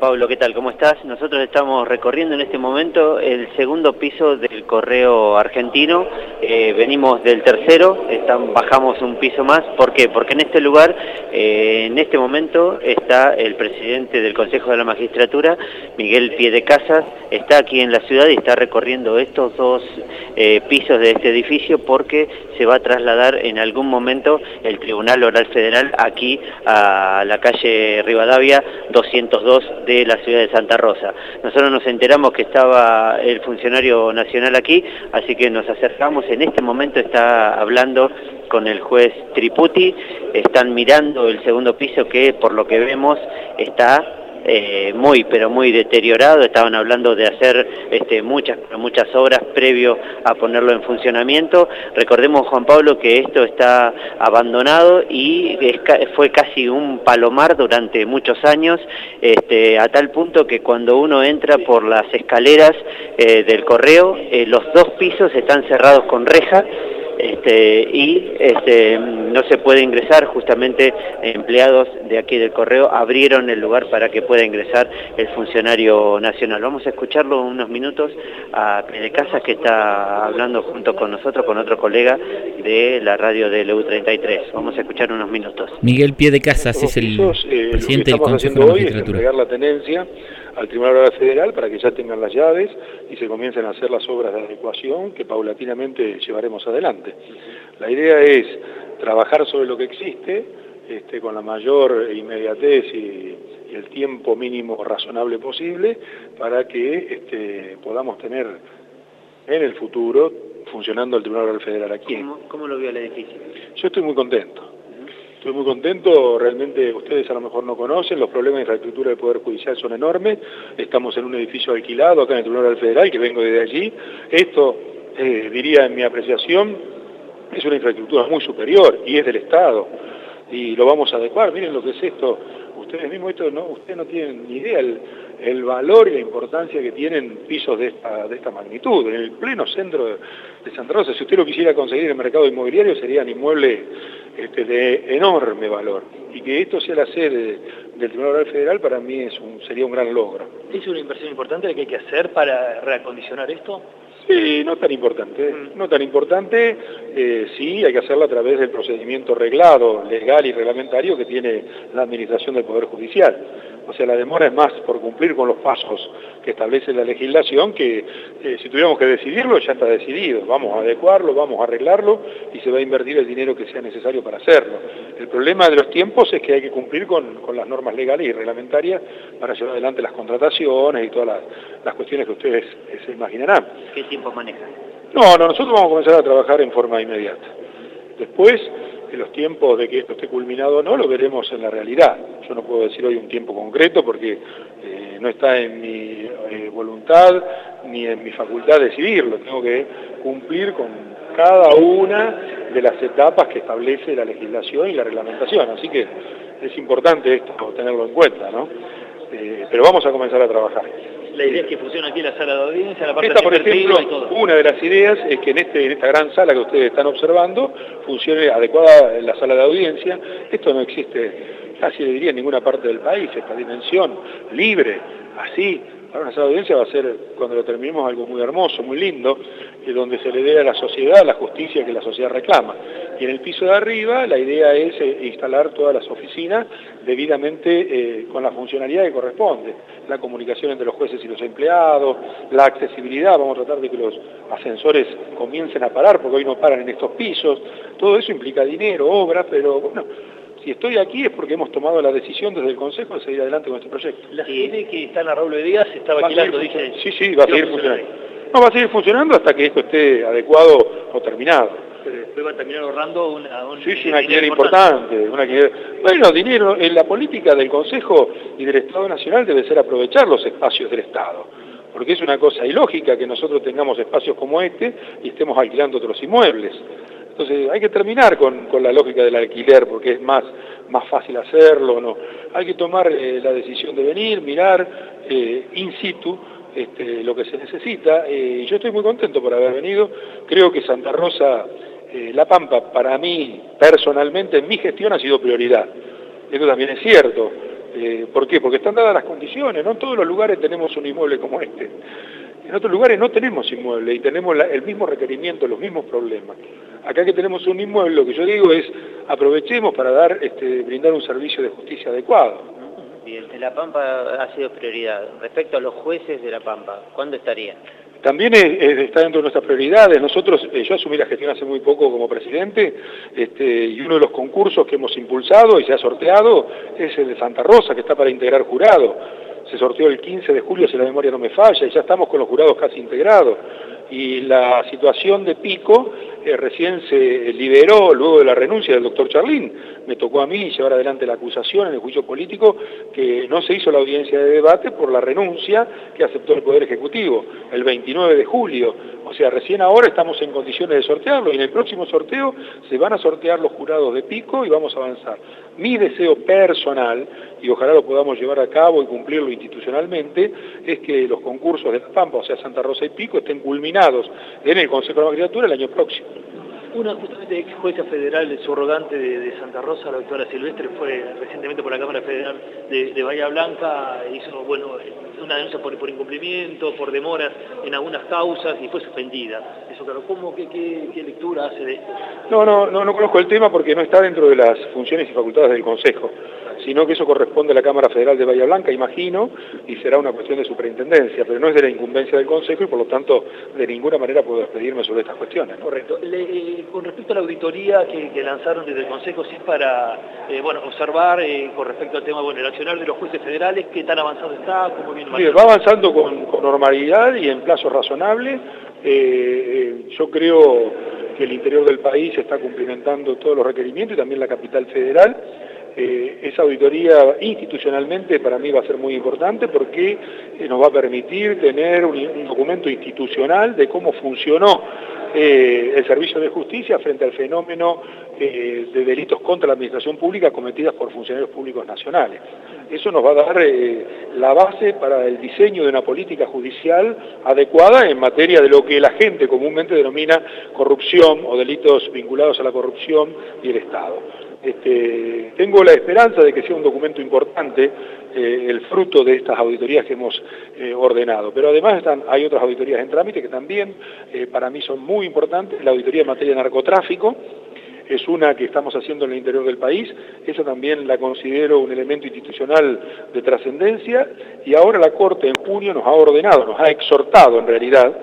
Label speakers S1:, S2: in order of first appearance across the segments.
S1: Pablo, ¿qué tal? ¿Cómo estás? Nosotros estamos recorriendo en este momento el segundo piso del correo argentino, eh, venimos del tercero, bajamos un piso más, ¿por qué? Porque en este lugar, eh, en este momento, está el presidente del Consejo de la Magistratura, Miguel Piedecasas, está aquí en la ciudad y está recorriendo estos dos eh, pisos de este edificio porque se va a trasladar en algún momento el Tribunal Oral Federal aquí a la calle Rivadavia 202 de la ciudad de Santa Rosa. Nosotros nos enteramos que estaba el funcionario nacional aquí, así que nos acercamos, en este momento está hablando con el juez Triputi, están mirando el segundo piso que por lo que vemos está eh, muy, pero muy deteriorado, estaban hablando de hacer este, muchas, muchas obras previo a ponerlo en funcionamiento. Recordemos, Juan Pablo, que esto está abandonado y fue casi un palomar durante muchos años, este, a tal punto que cuando uno entra por las escaleras eh, del correo, eh, los dos pisos están cerrados con reja, este, y este, no se puede ingresar, justamente empleados de aquí del correo abrieron el lugar para que pueda ingresar el funcionario nacional. Vamos a escucharlo unos minutos a Pede Casas que está hablando junto con nosotros, con otro colega de la radio de LU33. Vamos a escuchar unos minutos.
S2: Miguel Pie de Casas es el eh, presidente del Consejo de la Magistratura.
S3: la tenencia al Tribunal Federal para que ya tengan las llaves y se comiencen a hacer las obras de adecuación que paulatinamente llevaremos adelante. La idea es trabajar sobre lo que existe este, con la mayor inmediatez y, el tiempo mínimo razonable posible para que este, podamos tener en el futuro funcionando el Tribunal Federal aquí.
S1: ¿Cómo, ¿Cómo lo vio el edificio?
S3: Yo estoy muy contento. Estoy muy contento, realmente ustedes a lo mejor no conocen, los problemas de infraestructura del Poder Judicial son enormes, estamos en un edificio alquilado acá en el Tribunal Federal, que vengo desde allí. Esto, eh, diría en mi apreciación, es una infraestructura muy superior y es del Estado y lo vamos a adecuar. Miren lo que es esto, ustedes mismos esto no, ustedes no tienen ni idea el, valor y la importancia que tienen pisos de esta, de esta magnitud, en el pleno centro de, Santa Rosa. Si usted lo quisiera conseguir en el mercado inmobiliario serían inmuebles este, de enorme valor. Y que esto sea la sede del Tribunal Federal para mí es un, sería un gran logro.
S1: ¿Es una inversión importante que hay que hacer para reacondicionar esto?
S3: Sí, no tan importante, mm. no tan importante, eh, sí hay que hacerlo a través del procedimiento reglado, legal y reglamentario que tiene la Administración del Poder Judicial. O sea, la demora es más por cumplir con los pasos que establece la legislación que eh, si tuviéramos que decidirlo ya está decidido. Vamos a adecuarlo, vamos a arreglarlo y se va a invertir el dinero que sea necesario para hacerlo. El problema de los tiempos es que hay que cumplir con, las normas legales y reglamentarias para llevar adelante las contrataciones y todas las, cuestiones que ustedes se imaginarán.
S1: ¿Qué tiempo manejan?
S3: No, no, nosotros vamos a comenzar a trabajar en forma inmediata. Después, los tiempos de que esto esté culminado o no, lo veremos en la realidad. Yo no puedo decir hoy un tiempo concreto porque eh, no está en mi eh, voluntad ni en mi facultad decidirlo. Tengo que cumplir con cada una de las etapas que establece la legislación y la reglamentación. Así que es importante esto tenerlo en cuenta, ¿no? Eh, pero vamos a comenzar a trabajar.
S1: La idea es que funcione aquí la sala de audiencia, la parte
S3: Esta, por ejemplo, una de las ideas es que en, este, en esta gran sala que ustedes están observando funcione adecuada la sala de audiencia. Esto no existe casi le diría en ninguna parte del país, esta dimensión libre, así, para una sala de audiencia va a ser, cuando lo terminemos, algo muy hermoso, muy lindo, y donde se le dé a la sociedad la justicia que la sociedad reclama. Y en el piso de arriba la idea es eh, instalar todas las oficinas debidamente eh, con la funcionalidad que corresponde. La comunicación entre los jueces y los empleados, la accesibilidad, vamos a tratar de que los ascensores comiencen a parar, porque hoy no paran en estos pisos. Todo eso implica dinero, obra, pero bueno, si estoy aquí es porque hemos tomado la decisión desde el Consejo de seguir adelante con este proyecto.
S1: La sede que está en la Raúl de Díaz estaba alquilando, dice...
S3: Sí, sí, va a seguir funcionando. No, va a seguir funcionando hasta que esto esté adecuado o terminado.
S1: Pero después va a terminar ahorrando una,
S3: un sí, sí, una alquiler importante. Una Bueno, dinero, en la política del Consejo y del Estado Nacional debe ser aprovechar los espacios del Estado. Porque es una cosa ilógica que nosotros tengamos espacios como este y estemos alquilando otros inmuebles. Entonces hay que terminar con, la lógica del alquiler porque es más, más fácil hacerlo, ¿no? Hay que tomar eh, la decisión de venir, mirar eh, in situ este, lo que se necesita. Eh, yo estoy muy contento por haber venido. Creo que Santa Rosa, La Pampa, para mí personalmente, en mi gestión ha sido prioridad. Esto también es cierto. Eh, ¿Por qué? Porque están dadas las condiciones, no en todos los lugares tenemos un inmueble como este. En otros lugares no tenemos inmueble y tenemos el mismo requerimiento, los mismos problemas. Acá que tenemos un inmueble, lo que yo digo es aprovechemos para dar, este, brindar un servicio de justicia adecuado.
S1: Bien, La Pampa ha sido prioridad. Respecto a los jueces de La Pampa, ¿cuándo estarían?
S3: También está dentro de nuestras prioridades. Nosotros, eh, yo asumí la gestión hace muy poco como presidente este, y uno de los concursos que hemos impulsado y se ha sorteado es el de Santa Rosa, que está para integrar jurado. Se sorteó el 15 de julio, si la memoria no me falla, y ya estamos con los jurados casi integrados. Y la situación de Pico eh, recién se liberó luego de la renuncia del doctor Charlín. Me tocó a mí llevar adelante la acusación en el juicio político que no se hizo la audiencia de debate por la renuncia que aceptó el Poder Ejecutivo el 29 de julio. O sea, recién ahora estamos en condiciones de sortearlo y en el próximo sorteo se van a sortear los jurados de pico y vamos a avanzar. Mi deseo personal, y ojalá lo podamos llevar a cabo y cumplirlo institucionalmente, es que los concursos de La Pampa, o sea, Santa Rosa y Pico, estén culminados en el Consejo de la Magistratura el año próximo.
S4: Una justamente ex jueza federal, subrogante de, Santa Rosa, la doctora Silvestre, fue recientemente por la Cámara Federal de, Bahía Blanca, hizo bueno, una denuncia por, incumplimiento, por demoras en algunas causas y fue suspendida. Eso claro, ¿cómo, qué, qué, lectura hace de esto?
S3: No, no, no, no conozco el tema porque no está dentro de las funciones y facultades del Consejo sino que eso corresponde a la Cámara Federal de Bahía Blanca, imagino, y será una cuestión de superintendencia, pero no es de la incumbencia del Consejo y por lo tanto de ninguna manera puedo despedirme sobre estas cuestiones.
S4: Correcto. Eh, con respecto a la auditoría que, lanzaron desde el Consejo, si es para eh, bueno, observar eh, con respecto al tema, bueno, el de los jueces federales, qué tan avanzado está, cómo viene
S3: Mire, va avanzando con, con, normalidad y en plazo razonable. yo creo que el interior del país está cumplimentando todos los requerimientos y también la capital federal. Eh, esa auditoría institucionalmente para mí va a ser muy importante porque eh, nos va a permitir tener un, documento institucional de cómo funcionó eh, el servicio de justicia frente al fenómeno de delitos contra la administración pública cometidas por funcionarios públicos nacionales. Eso nos va a dar la base para el diseño de una política judicial adecuada en materia de lo que la gente comúnmente denomina corrupción o delitos vinculados a la corrupción y el Estado. Este, tengo la esperanza de que sea un documento importante eh, el fruto de estas auditorías que hemos eh, ordenado. Pero además están, hay otras auditorías en trámite que también eh, para mí son muy importantes. La auditoría en materia de narcotráfico es una que estamos haciendo en el interior del país. Esa también la considero un elemento institucional de trascendencia. Y ahora la Corte en junio nos ha ordenado, nos ha exhortado en realidad,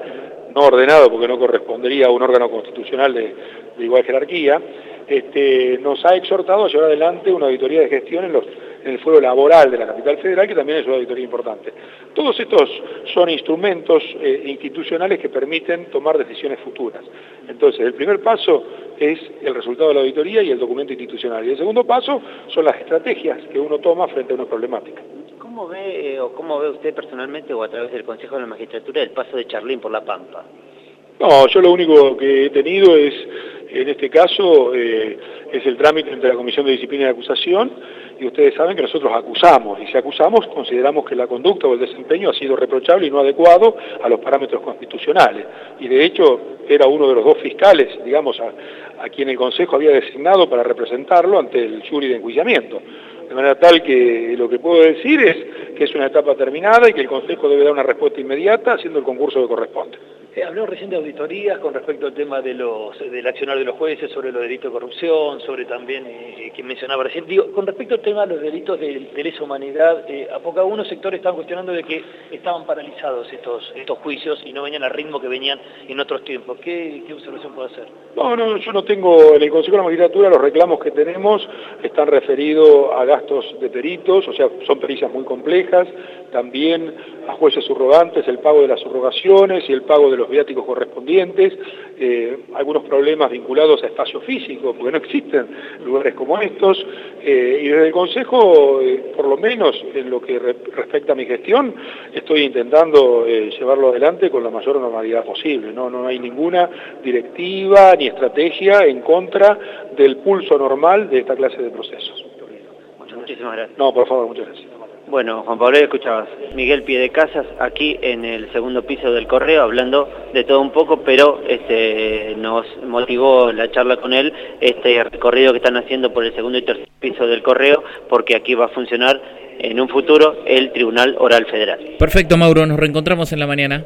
S3: no ordenado porque no correspondería a un órgano constitucional de igual jerarquía, este, nos ha exhortado a llevar adelante una auditoría de gestión en, el fuero laboral de la capital federal, que también es una auditoría importante. Todos estos son instrumentos eh, institucionales que permiten tomar decisiones futuras. Entonces, el primer paso es el resultado de la auditoría y el documento institucional. Y el segundo paso son las estrategias que uno toma frente a una problemática.
S1: ¿Cómo ve, eh, o cómo ve usted personalmente o a través del Consejo de la Magistratura el paso de Charlín por La Pampa?
S3: No, yo lo único que he tenido es en este caso eh, es el trámite entre la Comisión de Disciplina y Acusación y ustedes saben que nosotros acusamos y si acusamos consideramos que la conducta o el desempeño ha sido reprochable y no adecuado a los parámetros constitucionales y de hecho era uno de los dos fiscales, digamos, a, quien el Consejo había designado para representarlo ante el jury de enjuiciamiento. De manera tal que lo que puedo decir es que es una etapa terminada y que el Consejo debe dar una respuesta inmediata haciendo el concurso que corresponde.
S4: Eh, habló recién de auditorías con respecto al tema de los, del accionar de los jueces, sobre los delitos de corrupción, sobre también, eh, que mencionaba recién. Con respecto al tema de los delitos de, lesa humanidad, eh, a poco algunos sectores estaban cuestionando de que estaban paralizados estos, estos juicios y no venían al ritmo que venían en otros tiempos. ¿Qué, observación puede hacer?
S3: No, no, yo no tengo, en el Consejo de la Magistratura los reclamos que tenemos están referidos a gastos de peritos, o sea, son pericias muy complejas, también a jueces subrogantes, el pago de las subrogaciones y el pago de los viáticos correspondientes, eh, algunos problemas vinculados a espacio físico, porque no existen lugares como estos, eh, y desde el Consejo, eh, por lo menos en lo que respecta a mi gestión, estoy intentando llevarlo adelante con la mayor normalidad posible, ¿no? no hay ninguna directiva ni estrategia en contra del pulso normal de esta clase de procesos.
S1: Muchísimas gracias.
S3: No, por favor, muchas gracias.
S1: Bueno, Juan Pablo, escuchabas. Miguel Piedecasas aquí en el segundo piso del correo, hablando de todo un poco, pero este, nos motivó la charla con él este recorrido que están haciendo por el segundo y tercer piso del correo, porque aquí va a funcionar en un futuro el Tribunal Oral Federal.
S2: Perfecto, Mauro, nos reencontramos en la mañana.